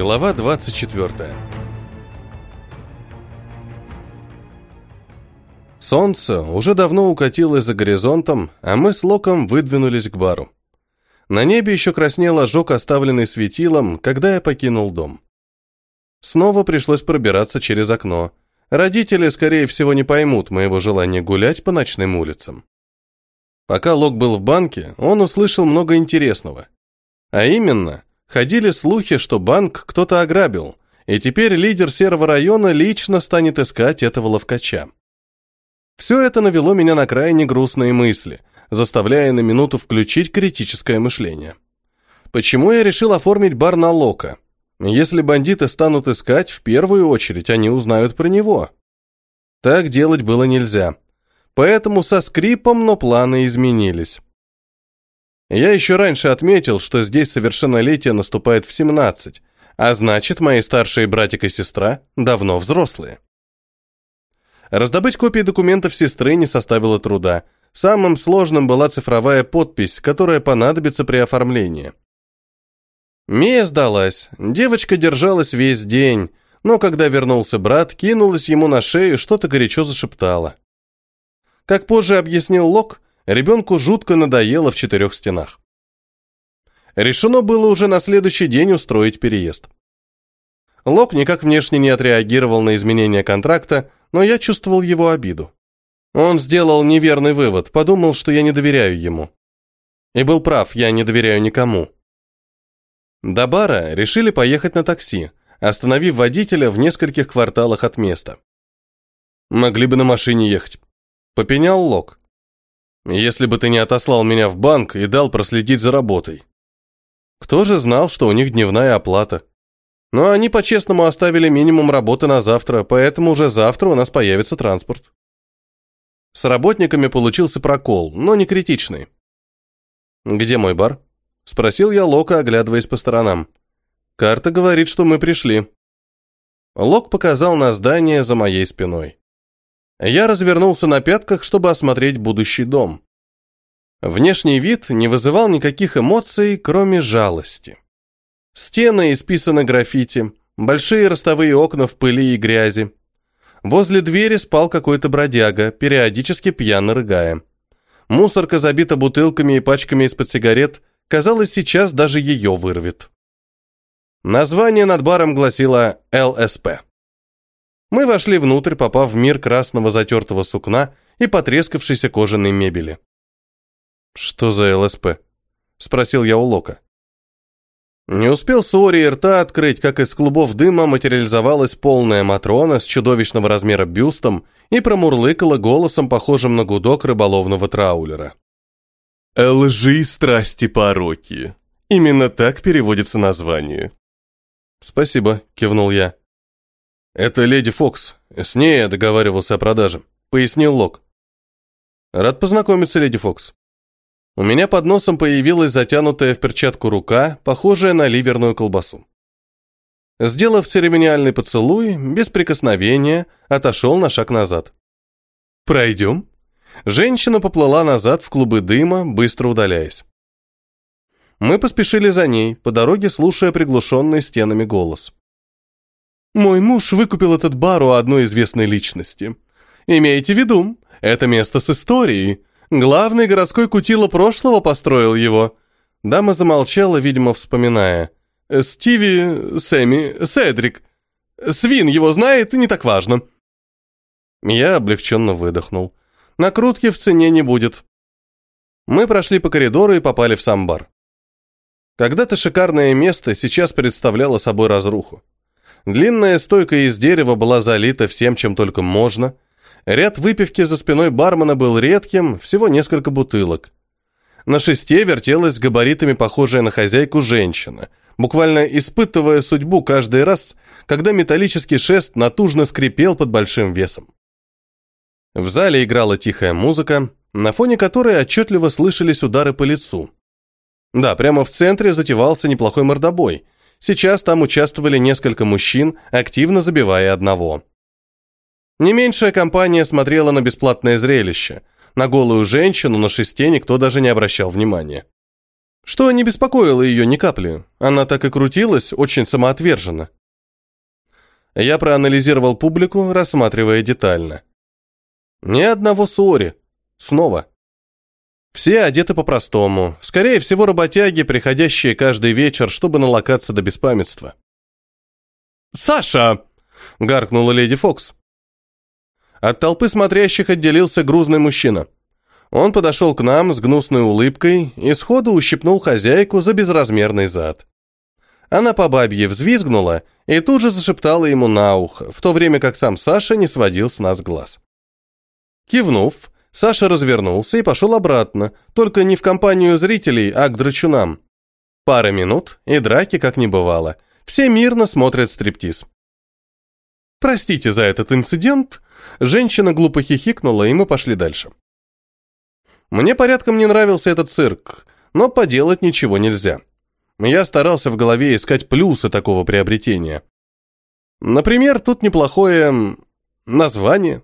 Глава 24. Солнце уже давно укатилось за горизонтом, а мы с Локом выдвинулись к бару. На небе еще краснел ожог, оставленный светилом, когда я покинул дом. Снова пришлось пробираться через окно. Родители, скорее всего, не поймут моего желания гулять по ночным улицам. Пока Лок был в банке, он услышал много интересного. А именно, Ходили слухи, что банк кто-то ограбил, и теперь лидер серого района лично станет искать этого ловкача. Все это навело меня на крайне грустные мысли, заставляя на минуту включить критическое мышление. Почему я решил оформить бар на Лока? Если бандиты станут искать, в первую очередь они узнают про него. Так делать было нельзя. Поэтому со скрипом, но планы изменились. Я еще раньше отметил, что здесь совершеннолетие наступает в 17, а значит, мои старшие братик и сестра давно взрослые. Раздобыть копии документов сестры не составило труда. Самым сложным была цифровая подпись, которая понадобится при оформлении. Мия сдалась. Девочка держалась весь день, но когда вернулся брат, кинулась ему на шею и что-то горячо зашептала. Как позже объяснил Лок, Ребенку жутко надоело в четырех стенах. Решено было уже на следующий день устроить переезд. Лок никак внешне не отреагировал на изменение контракта, но я чувствовал его обиду. Он сделал неверный вывод, подумал, что я не доверяю ему. И был прав, я не доверяю никому. До бара решили поехать на такси, остановив водителя в нескольких кварталах от места. Могли бы на машине ехать. Попенял Лок. Если бы ты не отослал меня в банк и дал проследить за работой. Кто же знал, что у них дневная оплата? Но они по-честному оставили минимум работы на завтра, поэтому уже завтра у нас появится транспорт. С работниками получился прокол, но не критичный. «Где мой бар?» – спросил я Лока, оглядываясь по сторонам. «Карта говорит, что мы пришли». Лок показал на здание за моей спиной. Я развернулся на пятках, чтобы осмотреть будущий дом. Внешний вид не вызывал никаких эмоций, кроме жалости. Стены исписаны граффити, большие ростовые окна в пыли и грязи. Возле двери спал какой-то бродяга, периодически пьяно рыгая. Мусорка забита бутылками и пачками из-под сигарет, казалось, сейчас даже ее вырвет. Название над баром гласило «ЛСП». Мы вошли внутрь, попав в мир красного затертого сукна и потрескавшейся кожаной мебели. «Что за ЛСП?» – спросил я у Лока. Не успел Суори рта открыть, как из клубов дыма материализовалась полная Матрона с чудовищного размера бюстом и промурлыкала голосом, похожим на гудок рыболовного траулера. «Лжи, страсти, пороки. Именно так переводится название». «Спасибо», – кивнул я. «Это леди Фокс. С ней я договаривался о продаже», — пояснил Лок. «Рад познакомиться, леди Фокс». У меня под носом появилась затянутая в перчатку рука, похожая на ливерную колбасу. Сделав церемониальный поцелуй, без прикосновения, отошел на шаг назад. «Пройдем?» Женщина поплыла назад в клубы дыма, быстро удаляясь. Мы поспешили за ней, по дороге слушая приглушенный стенами голос. Мой муж выкупил этот бар у одной известной личности. Имейте в виду, это место с историей. Главный городской кутило прошлого построил его. Дама замолчала, видимо, вспоминая. Стиви, Сэмми, Седрик. Свин его знает, не так важно. Я облегченно выдохнул. Накрутки в цене не будет. Мы прошли по коридору и попали в сам бар. Когда-то шикарное место сейчас представляло собой разруху. Длинная стойка из дерева была залита всем, чем только можно. Ряд выпивки за спиной бармена был редким, всего несколько бутылок. На шесте вертелась габаритами похожая на хозяйку женщина, буквально испытывая судьбу каждый раз, когда металлический шест натужно скрипел под большим весом. В зале играла тихая музыка, на фоне которой отчетливо слышались удары по лицу. Да, прямо в центре затевался неплохой мордобой – Сейчас там участвовали несколько мужчин, активно забивая одного. Не меньшая компания смотрела на бесплатное зрелище. На голую женщину на шесте никто даже не обращал внимания. что не беспокоило ее ни капли. Она так и крутилась, очень самоотверженно. Я проанализировал публику, рассматривая детально. Ни одного ссори. Снова. Все одеты по-простому. Скорее всего, работяги, приходящие каждый вечер, чтобы налокаться до беспамятства. «Саша!» — гаркнула леди Фокс. От толпы смотрящих отделился грузный мужчина. Он подошел к нам с гнусной улыбкой и сходу ущипнул хозяйку за безразмерный зад. Она по бабье взвизгнула и тут же зашептала ему на ухо, в то время как сам Саша не сводил с нас глаз. Кивнув, Саша развернулся и пошел обратно, только не в компанию зрителей, а к драчунам. Пара минут, и драки как не бывало. Все мирно смотрят стриптиз. «Простите за этот инцидент», женщина глупо хихикнула, и мы пошли дальше. Мне порядком не нравился этот цирк, но поделать ничего нельзя. Я старался в голове искать плюсы такого приобретения. Например, тут неплохое название.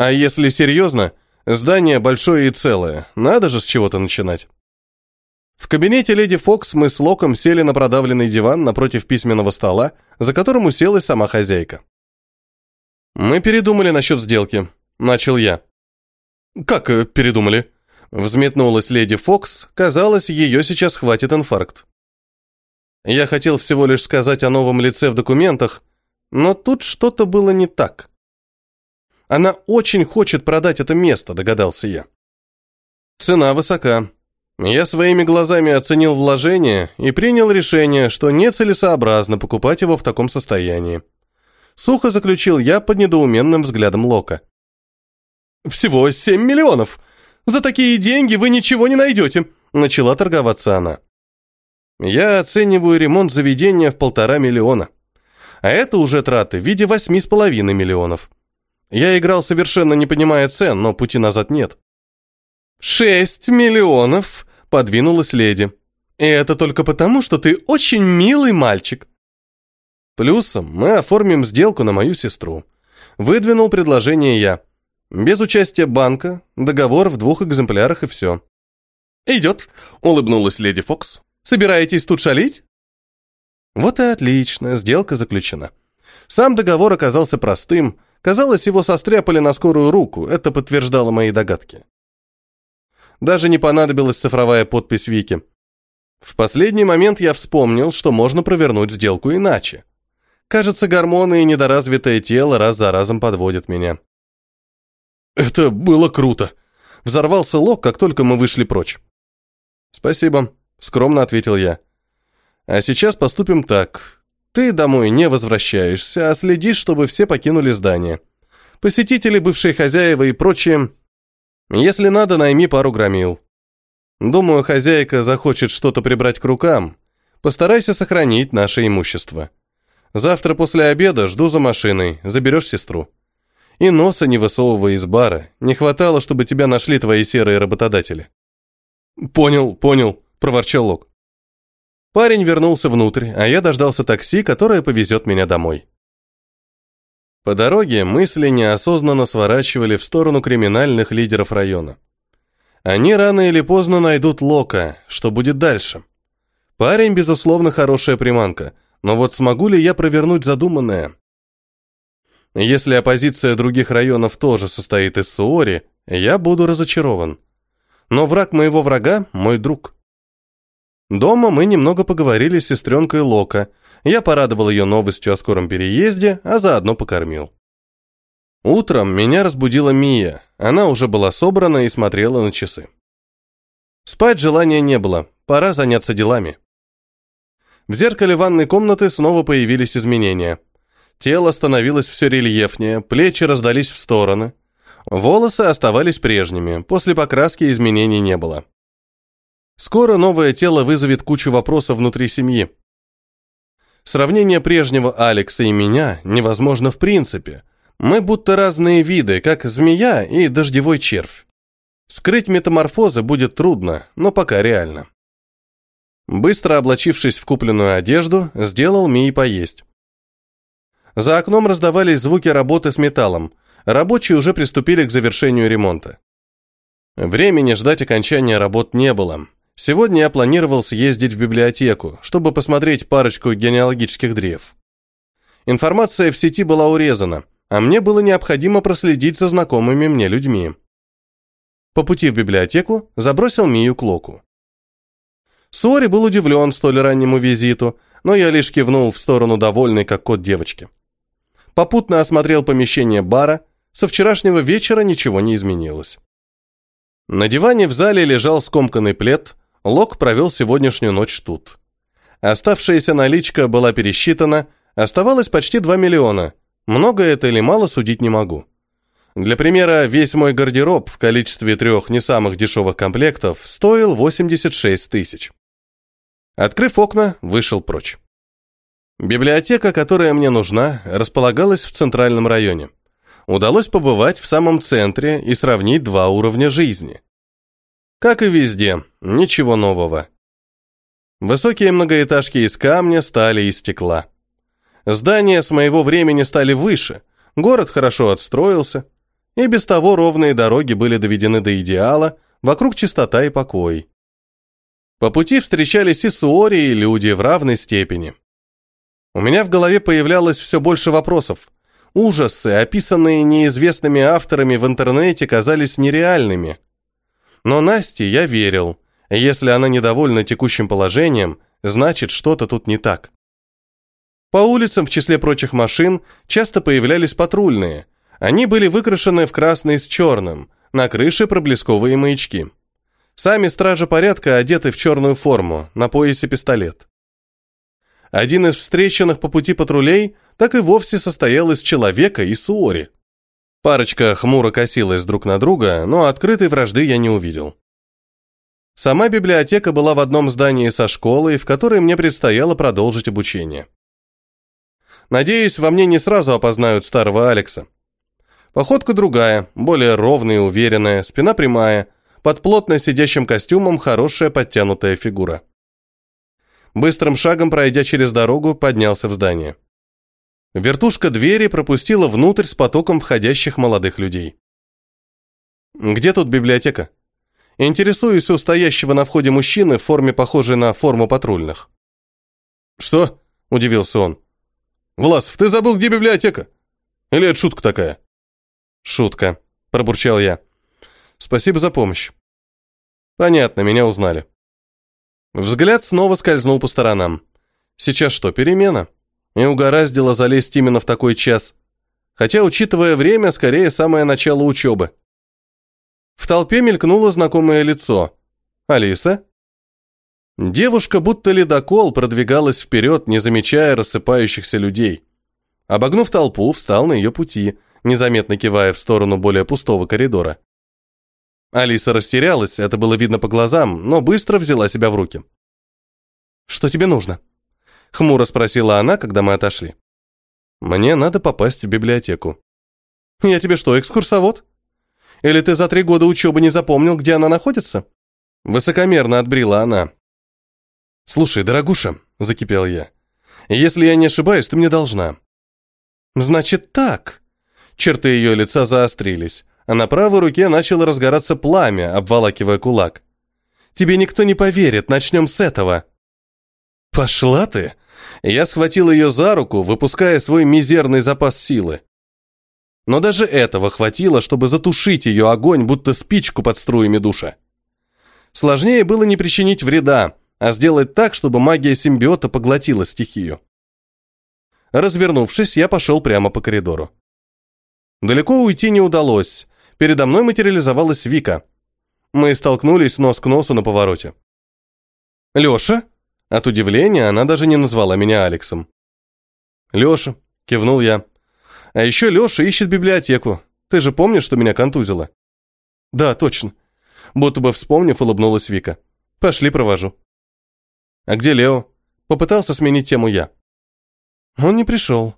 А если серьезно, здание большое и целое, надо же с чего-то начинать. В кабинете леди Фокс мы с Локом сели на продавленный диван напротив письменного стола, за которым уселась сама хозяйка. «Мы передумали насчет сделки», — начал я. «Как э, передумали?» Взметнулась леди Фокс, казалось, ее сейчас хватит инфаркт. Я хотел всего лишь сказать о новом лице в документах, но тут что-то было не так. Она очень хочет продать это место, догадался я. Цена высока. Я своими глазами оценил вложение и принял решение, что нецелесообразно покупать его в таком состоянии. Сухо заключил я под недоуменным взглядом Лока. «Всего семь миллионов! За такие деньги вы ничего не найдете!» Начала торговаться она. «Я оцениваю ремонт заведения в полтора миллиона. А это уже траты в виде восьми с половиной миллионов. Я играл совершенно не понимая цен, но пути назад нет». «Шесть миллионов!» – подвинулась леди. «И это только потому, что ты очень милый мальчик». Плюсом мы оформим сделку на мою сестру. Выдвинул предложение я. Без участия банка, договор в двух экземплярах и все. «Идет», — улыбнулась леди Фокс. «Собираетесь тут шалить?» Вот и отлично, сделка заключена. Сам договор оказался простым, казалось, его состряпали на скорую руку, это подтверждало мои догадки. Даже не понадобилась цифровая подпись Вики. В последний момент я вспомнил, что можно провернуть сделку иначе. Кажется, гормоны и недоразвитое тело раз за разом подводят меня. Это было круто. Взорвался Лок, как только мы вышли прочь. Спасибо, скромно ответил я. А сейчас поступим так. Ты домой не возвращаешься, а следишь, чтобы все покинули здание. Посетители, бывшие хозяева и прочее. Если надо, найми пару громил. Думаю, хозяйка захочет что-то прибрать к рукам. Постарайся сохранить наше имущество. Завтра после обеда жду за машиной, заберешь сестру. И носа не высовывая из бара. Не хватало, чтобы тебя нашли твои серые работодатели. Понял, понял, проворчал Лок. Парень вернулся внутрь, а я дождался такси, которое повезет меня домой. По дороге мысли неосознанно сворачивали в сторону криминальных лидеров района. Они рано или поздно найдут Лока, что будет дальше. Парень, безусловно, хорошая приманка, но вот смогу ли я провернуть задуманное? Если оппозиция других районов тоже состоит из Суори, я буду разочарован. Но враг моего врага – мой друг. Дома мы немного поговорили с сестренкой Лока. Я порадовал ее новостью о скором переезде, а заодно покормил. Утром меня разбудила Мия. Она уже была собрана и смотрела на часы. Спать желания не было, пора заняться делами. В зеркале ванной комнаты снова появились изменения – Тело становилось все рельефнее, плечи раздались в стороны. Волосы оставались прежними, после покраски изменений не было. Скоро новое тело вызовет кучу вопросов внутри семьи. Сравнение прежнего Алекса и меня невозможно в принципе. Мы будто разные виды, как змея и дождевой червь. Скрыть метаморфозы будет трудно, но пока реально. Быстро облачившись в купленную одежду, сделал Мии поесть. За окном раздавались звуки работы с металлом. Рабочие уже приступили к завершению ремонта. Времени ждать окончания работ не было. Сегодня я планировал съездить в библиотеку, чтобы посмотреть парочку генеалогических древ. Информация в сети была урезана, а мне было необходимо проследить за знакомыми мне людьми. По пути в библиотеку забросил Мию к Локу. Сори был удивлен столь раннему визиту, но я лишь кивнул в сторону довольной, как кот девочки. Попутно осмотрел помещение бара, со вчерашнего вечера ничего не изменилось. На диване в зале лежал скомканный плед, Лок провел сегодняшнюю ночь тут. Оставшаяся наличка была пересчитана, оставалось почти 2 миллиона. Много это или мало судить не могу. Для примера, весь мой гардероб в количестве трех не самых дешевых комплектов стоил 86 тысяч. Открыв окна, вышел прочь. Библиотека, которая мне нужна, располагалась в центральном районе. Удалось побывать в самом центре и сравнить два уровня жизни. Как и везде, ничего нового. Высокие многоэтажки из камня стали из стекла. Здания с моего времени стали выше, город хорошо отстроился, и без того ровные дороги были доведены до идеала, вокруг чистота и покой. По пути встречались и суори, и люди в равной степени. У меня в голове появлялось все больше вопросов. Ужасы, описанные неизвестными авторами в интернете, казались нереальными. Но Насте я верил. Если она недовольна текущим положением, значит, что-то тут не так. По улицам, в числе прочих машин, часто появлялись патрульные. Они были выкрашены в красный с черным, на крыше проблесковые маячки. Сами стражи порядка одеты в черную форму, на поясе пистолет. Один из встреченных по пути патрулей так и вовсе состоял из человека и суори. Парочка хмуро косилась друг на друга, но открытой вражды я не увидел. Сама библиотека была в одном здании со школой, в которой мне предстояло продолжить обучение. Надеюсь, во мне не сразу опознают старого Алекса. Походка другая, более ровная и уверенная, спина прямая – под плотно сидящим костюмом хорошая подтянутая фигура. Быстрым шагом, пройдя через дорогу, поднялся в здание. Вертушка двери пропустила внутрь с потоком входящих молодых людей. «Где тут библиотека?» Интересуюсь у стоящего на входе мужчины в форме, похожей на форму патрульных. «Что?» – удивился он. «Власов, ты забыл, где библиотека? Или это шутка такая?» «Шутка», – пробурчал я. Спасибо за помощь. Понятно, меня узнали. Взгляд снова скользнул по сторонам. Сейчас что, перемена? И угораздило залезть именно в такой час. Хотя, учитывая время, скорее самое начало учебы. В толпе мелькнуло знакомое лицо. Алиса? Девушка, будто ледокол, продвигалась вперед, не замечая рассыпающихся людей. Обогнув толпу, встал на ее пути, незаметно кивая в сторону более пустого коридора. Алиса растерялась, это было видно по глазам, но быстро взяла себя в руки. «Что тебе нужно?» — хмуро спросила она, когда мы отошли. «Мне надо попасть в библиотеку». «Я тебе что, экскурсовод? Или ты за три года учебы не запомнил, где она находится?» Высокомерно отбрила она. «Слушай, дорогуша», — закипел я, — «если я не ошибаюсь, ты мне должна». «Значит так». Черты ее лица заострились а на правой руке начало разгораться пламя, обволакивая кулак. «Тебе никто не поверит, начнем с этого». «Пошла ты!» Я схватил ее за руку, выпуская свой мизерный запас силы. Но даже этого хватило, чтобы затушить ее огонь, будто спичку под струями душа. Сложнее было не причинить вреда, а сделать так, чтобы магия симбиота поглотила стихию. Развернувшись, я пошел прямо по коридору. Далеко уйти не удалось, передо мной материализовалась Вика. Мы столкнулись нос к носу на повороте. «Леша?» От удивления она даже не назвала меня Алексом. «Леша», — кивнул я. «А еще Леша ищет библиотеку. Ты же помнишь, что меня контузило?» «Да, точно». Будто бы вспомнив, улыбнулась Вика. «Пошли, провожу». «А где Лео?» Попытался сменить тему я. «Он не пришел»,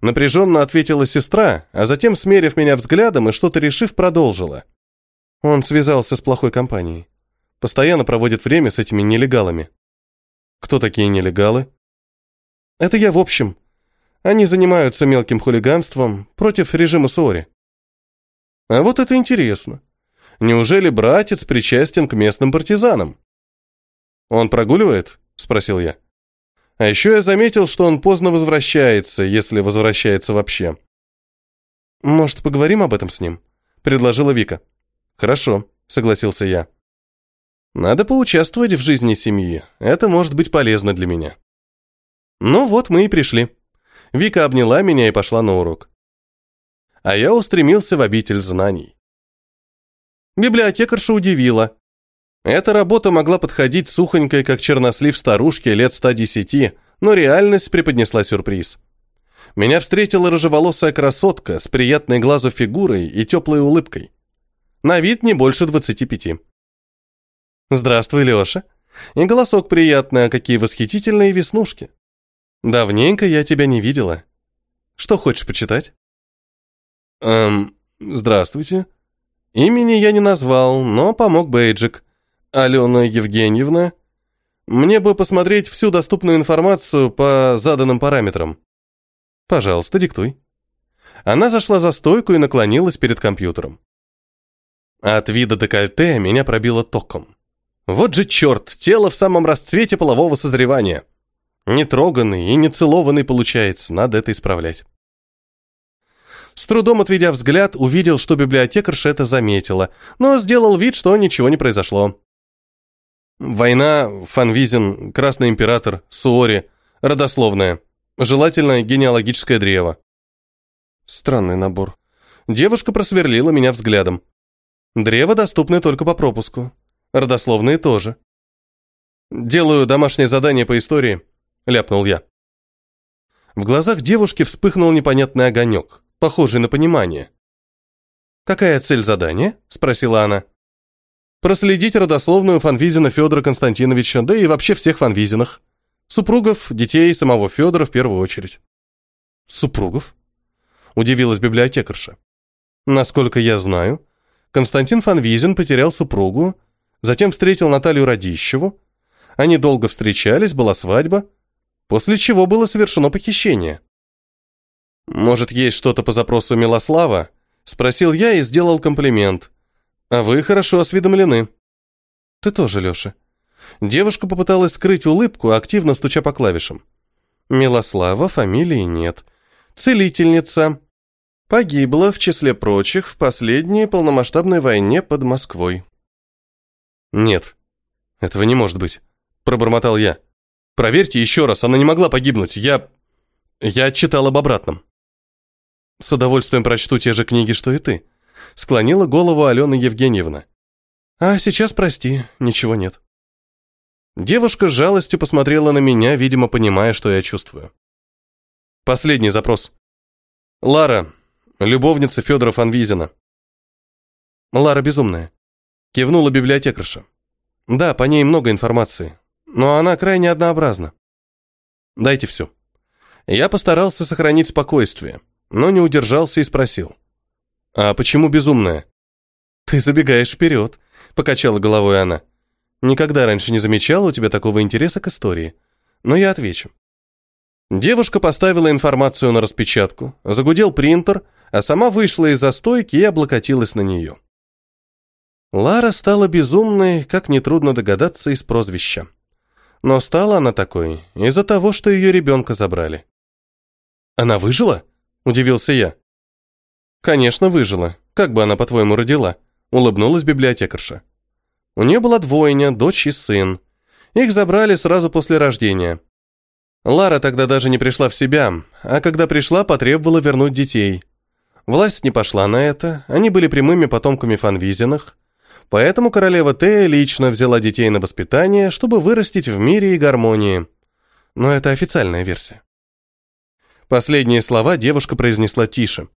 Напряженно ответила сестра, а затем, смерив меня взглядом и что-то решив, продолжила. Он связался с плохой компанией. Постоянно проводит время с этими нелегалами. Кто такие нелегалы? Это я в общем. Они занимаются мелким хулиганством против режима Сори. А вот это интересно. Неужели братец причастен к местным партизанам? Он прогуливает? Спросил я. А еще я заметил, что он поздно возвращается, если возвращается вообще. Может, поговорим об этом с ним? Предложила Вика. Хорошо, согласился я. Надо поучаствовать в жизни семьи. Это может быть полезно для меня. Ну вот мы и пришли. Вика обняла меня и пошла на урок. А я устремился в обитель знаний. Библиотекарша удивила. Эта работа могла подходить сухонькой, как чернослив старушке лет 110, но реальность преподнесла сюрприз. Меня встретила рыжеволосая красотка с приятной глазу фигурой и теплой улыбкой. На вид не больше 25. «Здравствуй, Леша. И голосок приятный, а какие восхитительные веснушки. Давненько я тебя не видела. Что хочешь почитать?» «Эм, здравствуйте. Имени я не назвал, но помог бейджик. Алена Евгеньевна. Мне бы посмотреть всю доступную информацию по заданным параметрам. Пожалуйста, диктуй. Она зашла за стойку и наклонилась перед компьютером. От вида декольте меня пробило током. Вот же черт, тело в самом расцвете полового созревания. Нетроганный и нецелованный получается, надо это исправлять. С трудом отведя взгляд, увидел, что библиотекарша это заметила, но сделал вид, что ничего не произошло. Война, Фанвизин, Красный Император, Суори, родословная. Желательно генеалогическое древо. Странный набор. Девушка просверлила меня взглядом. Древо доступны только по пропуску. Родословные тоже. Делаю домашнее задание по истории, ляпнул я. В глазах девушки вспыхнул непонятный огонек, похожий на понимание. «Какая цель задания?» – спросила она. «Проследить родословную Фанвизина Федора Константиновича, да и вообще всех Фанвизинах. Супругов, детей, самого Федора в первую очередь». «Супругов?» – удивилась библиотекарша. «Насколько я знаю, Константин Фанвизин потерял супругу, затем встретил Наталью Радищеву. Они долго встречались, была свадьба, после чего было совершено похищение. «Может, есть что-то по запросу Милослава?» – спросил я и сделал комплимент. «А вы хорошо осведомлены». «Ты тоже, Леша». Девушка попыталась скрыть улыбку, активно стуча по клавишам. Милослава фамилии нет. Целительница. Погибла, в числе прочих, в последней полномасштабной войне под Москвой. «Нет, этого не может быть», – пробормотал я. «Проверьте еще раз, она не могла погибнуть. Я... я читал об обратном». «С удовольствием прочту те же книги, что и ты», – склонила голову Алена Евгеньевна. «А сейчас, прости, ничего нет». Девушка с жалостью посмотрела на меня, видимо, понимая, что я чувствую. Последний запрос. «Лара, Любовница Федора Фанвизина. Лара безумная. Кивнула библиотекарша. Да, по ней много информации, но она крайне однообразна. Дайте все. Я постарался сохранить спокойствие, но не удержался и спросил. А почему безумная? Ты забегаешь вперед, покачала головой она. Никогда раньше не замечала у тебя такого интереса к истории. Но я отвечу. Девушка поставила информацию на распечатку, загудел принтер, а сама вышла из застойки и облокотилась на нее. Лара стала безумной, как нетрудно догадаться из прозвища. Но стала она такой из-за того, что ее ребенка забрали. «Она выжила?» – удивился я. «Конечно, выжила. Как бы она, по-твоему, родила?» – улыбнулась библиотекарша. У нее была двойня, дочь и сын. Их забрали сразу после рождения. Лара тогда даже не пришла в себя, а когда пришла, потребовала вернуть детей – Власть не пошла на это, они были прямыми потомками фанвизинах, поэтому королева Тея лично взяла детей на воспитание, чтобы вырастить в мире и гармонии. Но это официальная версия. Последние слова девушка произнесла тише.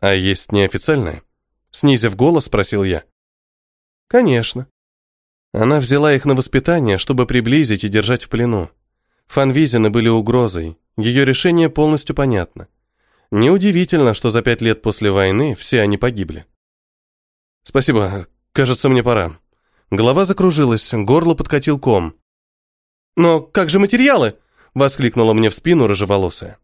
«А есть неофициальная?» Снизив голос, спросил я. «Конечно». Она взяла их на воспитание, чтобы приблизить и держать в плену. Фанвизины были угрозой, ее решение полностью понятно. Неудивительно, что за пять лет после войны все они погибли. Спасибо, кажется, мне пора. Голова закружилась, горло подкатил ком. Но как же материалы? Воскликнула мне в спину рыжеволосая.